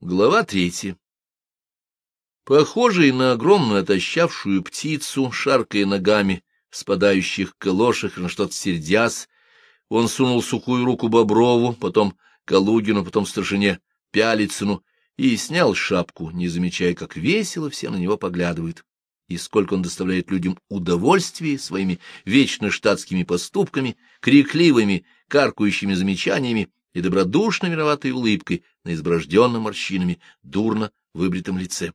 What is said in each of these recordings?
Глава третья. Похожий на огромную отощавшую птицу, шаркая ногами, спадающих калошах на что-то сердясь, он сунул сухую руку Боброву, потом Калугину, потом старшине Пялицыну и снял шапку, не замечая, как весело все на него поглядывают, и сколько он доставляет людям удовольствия своими вечно штатскими поступками, крикливыми, каркающими замечаниями и добродушно виноватой улыбкой на изброжденном морщинами, дурно выбритом лице.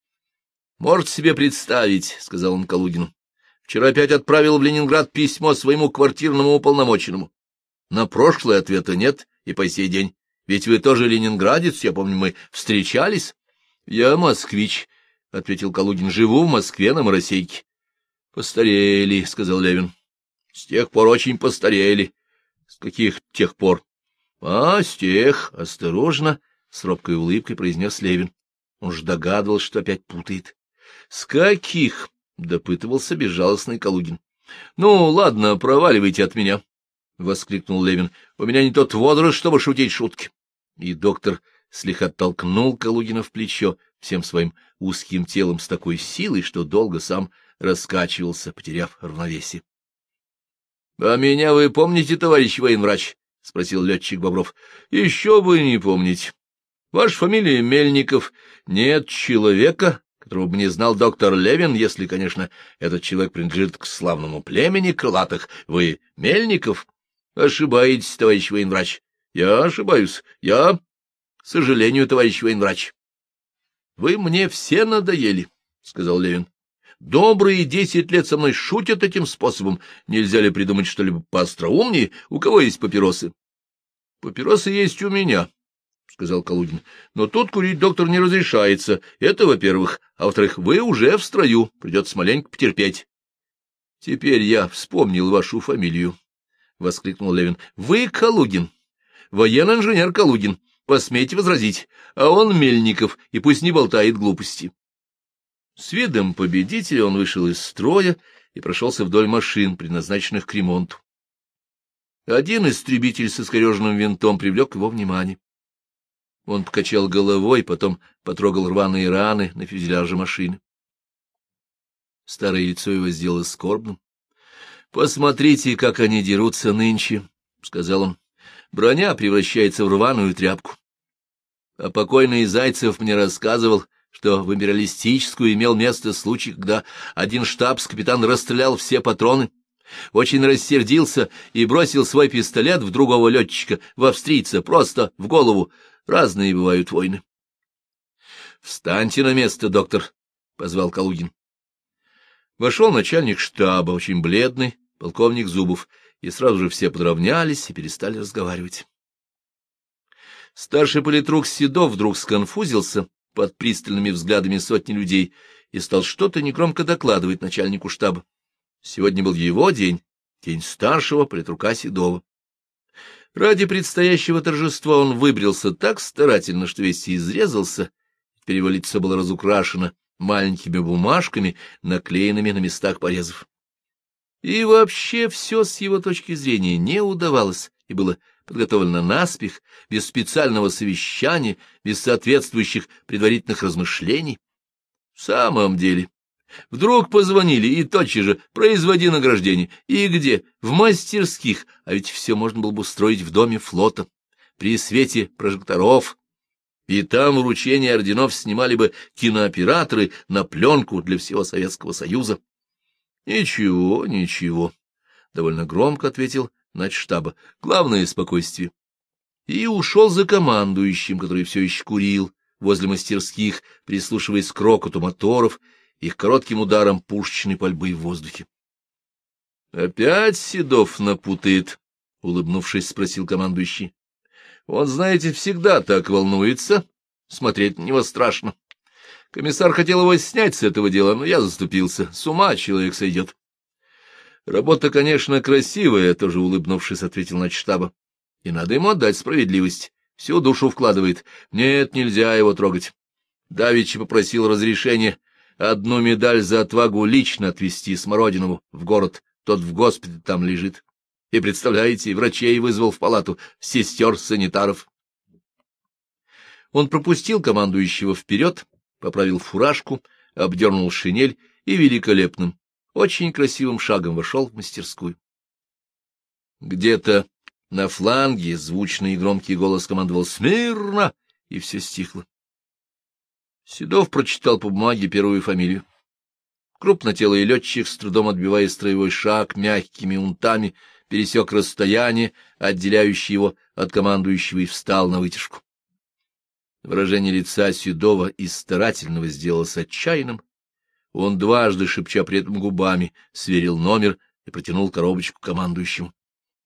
— Можете себе представить, — сказал он Калугину. — Вчера опять отправил в Ленинград письмо своему квартирному уполномоченному. На прошлое ответа нет и по сей день. Ведь вы тоже ленинградец, я помню, мы встречались. — Я москвич, — ответил Калугин, — живу в Москве на Моросейке. — Постарели, — сказал Левин. — С тех пор очень постарели. — С каких тех пор? — А, с тех, осторожно, — с робкой улыбкой произнес Левин. Он ж догадывал, что опять путает. — С каких? — допытывался безжалостный Калугин. — Ну, ладно, проваливайте от меня, — воскликнул Левин. — У меня не тот возраст, чтобы шутить шутки. И доктор слегка толкнул Калугина в плечо всем своим узким телом с такой силой, что долго сам раскачивался, потеряв равновесие. — А меня вы помните, товарищ военврач? — спросил летчик Бобров. — Еще вы не помните. Ваша фамилия Мельников. Нет человека, которого бы не знал доктор Левин, если, конечно, этот человек принадлежит к славному племени крылатых. Вы Мельников? Ошибаетесь, товарищ военврач. Я ошибаюсь. Я... К сожалению, товарищ военврач. — Вы мне все надоели, — сказал Левин. — Добрые десять лет со мной шутят этим способом. Нельзя ли придумать что-либо поостроумнее? У кого есть папиросы? — Папиросы есть у меня, — сказал Калугин. — Но тут курить доктор не разрешается. Это, во-первых. А во-вторых, вы уже в строю. Придется маленько потерпеть. — Теперь я вспомнил вашу фамилию, — воскликнул Левин. — Вы Калугин. Военный инженер Калугин. Посмейте возразить. А он Мельников, и пусть не болтает глупости. С видом победителя он вышел из строя и прошелся вдоль машин, предназначенных к ремонту. Один истребитель со скореженным винтом привлек его внимание. Он покачал головой, потом потрогал рваные раны на фюзеляже машины. Старое лицо его сделалось скорбным. — Посмотрите, как они дерутся нынче, — сказал он. — Броня превращается в рваную тряпку. А покойный Зайцев мне рассказывал, что в империалистическую имел место случай, когда один штабс-капитан расстрелял все патроны, очень рассердился и бросил свой пистолет в другого летчика, в австрийца, просто в голову. Разные бывают войны. — Встаньте на место, доктор, — позвал Калугин. Вошел начальник штаба, очень бледный, полковник Зубов, и сразу же все подравнялись и перестали разговаривать. Старший политрук Седов вдруг сконфузился под пристальными взглядами сотни людей и стал что-то негромко докладывать начальнику штаба. Сегодня был его день, день старшего политрука Седова. Ради предстоящего торжества он выбрился так старательно, что весь изрезался, теперь его лицо было разукрашено маленькими бумажками, наклеенными на местах порезов. И вообще все с его точки зрения не удавалось и было подготовлено наспех, без специального совещания, без соответствующих предварительных размышлений. В самом деле, Вдруг позвонили, и тотчас же производи награждение. И где? В мастерских. А ведь все можно было бы устроить в доме флота, при свете прожекторов. И там вручение орденов снимали бы кинооператоры на пленку для всего Советского Союза. — Ничего, ничего, — довольно громко ответил начштаба. — Главное — спокойствие. И ушел за командующим, который все еще курил возле мастерских, прислушиваясь к рокоту моторов их коротким ударом пушечной пальбы в воздухе. — Опять Седов напутает, — улыбнувшись, спросил командующий. — Он, знаете, всегда так волнуется. Смотреть на него страшно. Комиссар хотел его снять с этого дела, но я заступился. С ума человек сойдет. — Работа, конечно, красивая, — тоже улыбнувшись, ответил начштаба. — И надо ему отдать справедливость. Всю душу вкладывает. Нет, нельзя его трогать. Давичи попросил разрешения одну медаль за отвагу лично отвезти Смородинову в город, тот в госпитале там лежит. И, представляете, врачей вызвал в палату, сестер, санитаров. Он пропустил командующего вперед, поправил фуражку, обдернул шинель и великолепным, очень красивым шагом вошел в мастерскую. Где-то на фланге звучный и громкий голос командовал «Смирно!» и все стихло. Седов прочитал по бумаге первую фамилию. Крупнотелый летчик, с трудом отбивая строевой шаг, мягкими унтами пересек расстояние, отделяющее его от командующего, и встал на вытяжку. Выражение лица Седова из старательного сделалось отчаянным. Он дважды, шепча при этом губами, сверил номер и протянул коробочку командующему.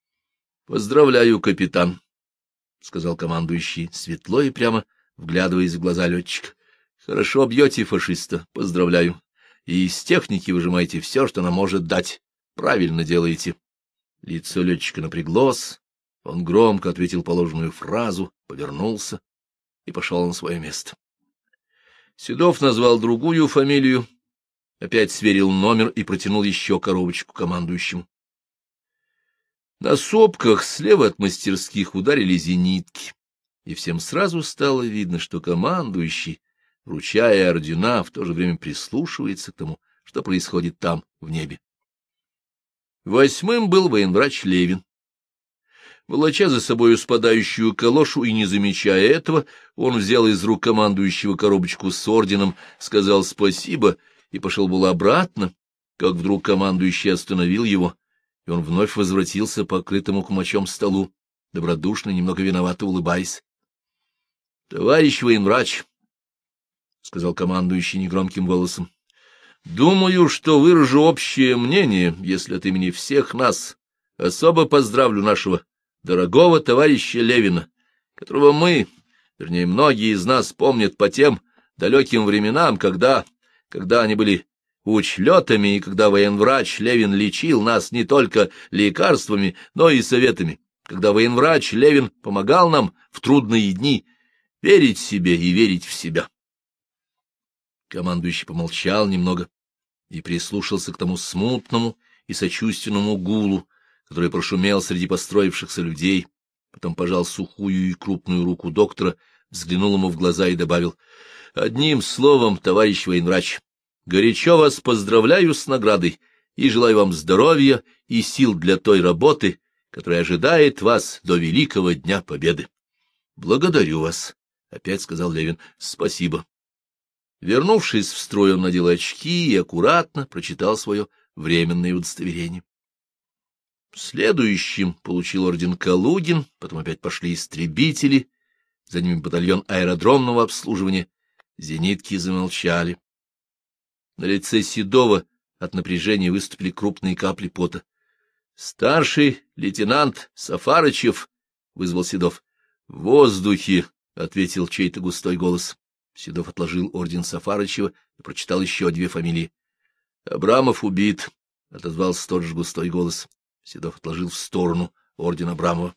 — Поздравляю, капитан, — сказал командующий, светло и прямо, вглядываясь в глаза летчика. — Хорошо бьете фашиста, поздравляю. И из техники выжимаете все, что она может дать. Правильно делаете. Лицо летчика напряглось, он громко ответил положенную фразу, повернулся и пошел на свое место. Седов назвал другую фамилию, опять сверил номер и протянул еще коробочку командующему. На сопках слева от мастерских ударили зенитки, и всем сразу стало видно, что командующий, вручая ордена, в то же время прислушивается к тому, что происходит там, в небе. Восьмым был военврач Левин. Волоча за собою спадающую калошу и не замечая этого, он взял из рук командующего коробочку с орденом, сказал спасибо и пошел было обратно, как вдруг командующий остановил его, и он вновь возвратился по покрытому кумачом столу, добродушно, немного виновато улыбаясь. — Товарищ военврач, — сказал командующий негромким голосом, — думаю, что выражу общее мнение, если от имени всех нас особо поздравлю нашего дорогого товарища Левина, которого мы, вернее, многие из нас помнят по тем далеким временам, когда, когда они были учлетами, и когда военврач Левин лечил нас не только лекарствами, но и советами, когда военврач Левин помогал нам в трудные дни верить себе и верить в себя. Командующий помолчал немного и прислушался к тому смутному и сочувственному гулу, который прошумел среди построившихся людей, потом пожал сухую и крупную руку доктора, взглянул ему в глаза и добавил, — Одним словом, товарищ военврач, горячо вас поздравляю с наградой и желаю вам здоровья и сил для той работы, которая ожидает вас до Великого Дня Победы. — Благодарю вас, — опять сказал Левин. — Спасибо. Вернувшись в строй, он надел очки и аккуратно прочитал свое временное удостоверение. Следующим получил орден Калугин, потом опять пошли истребители, за ними батальон аэродромного обслуживания. Зенитки замолчали. На лице Седова от напряжения выступили крупные капли пота. — Старший лейтенант Сафарычев, — вызвал Седов. — В воздухе, — ответил чей-то густой голос. Седов отложил орден Сафарычева и прочитал еще две фамилии. — Абрамов убит, — отозвался тот же густой голос. Седов отложил в сторону орден Абрамова.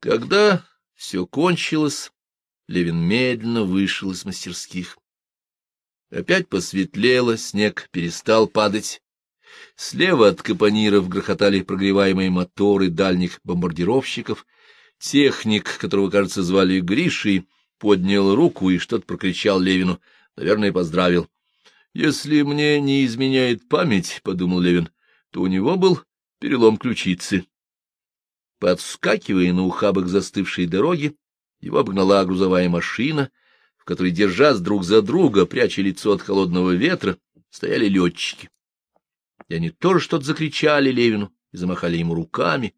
Когда все кончилось, Левин медленно вышел из мастерских. Опять посветлело, снег перестал падать. Слева от капониров грохотали прогреваемые моторы дальних бомбардировщиков. Техник, которого, кажется, звали Гришей, поднял руку и что-то прокричал Левину. Наверное, поздравил. — Если мне не изменяет память, — подумал Левин, то у него был перелом ключицы. Подскакивая на ухабах застывшей дороги, его обгнала грузовая машина, в которой, держась друг за друга, пряча лицо от холодного ветра, стояли летчики. И они тоже что-то закричали Левину и замахали ему руками.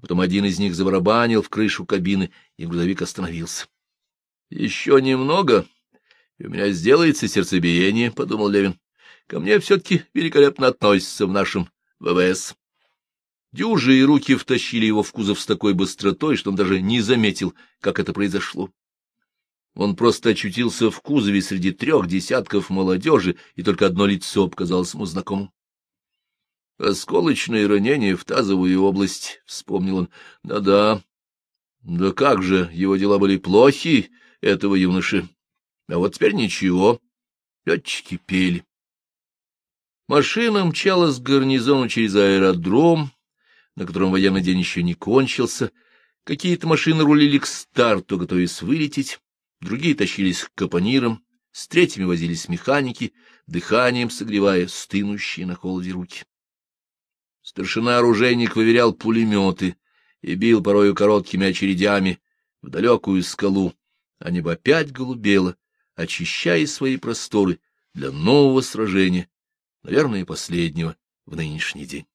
Потом один из них забарабанил в крышу кабины, и грузовик остановился. — Еще немного, и у меня сделается сердцебиение, — подумал Левин. — Ко мне все-таки великолепно относятся в нашем ВВС. Дюжи и руки втащили его в кузов с такой быстротой, что он даже не заметил, как это произошло. Он просто очутился в кузове среди трех десятков молодежи, и только одно лицо показалось ему знакомым. «Осколочное ранение в тазовую область», — вспомнил он. «Да да. Да как же, его дела были плохи, этого юноши. А вот теперь ничего». Летчики пели. Машина мчалась к гарнизону через аэродром, на котором военный день еще не кончился, Какие-то машины рулили к старту, готовясь вылететь, другие тащились к капонирам, с третьими возились механики, дыханием согревая стынущие на холоде руки. Старшина-оружейник выверял пулеметы и бил порою короткими очередями в далекую скалу, а небо опять голубело, очищая свои просторы для нового сражения, наверное, последнего в нынешний день.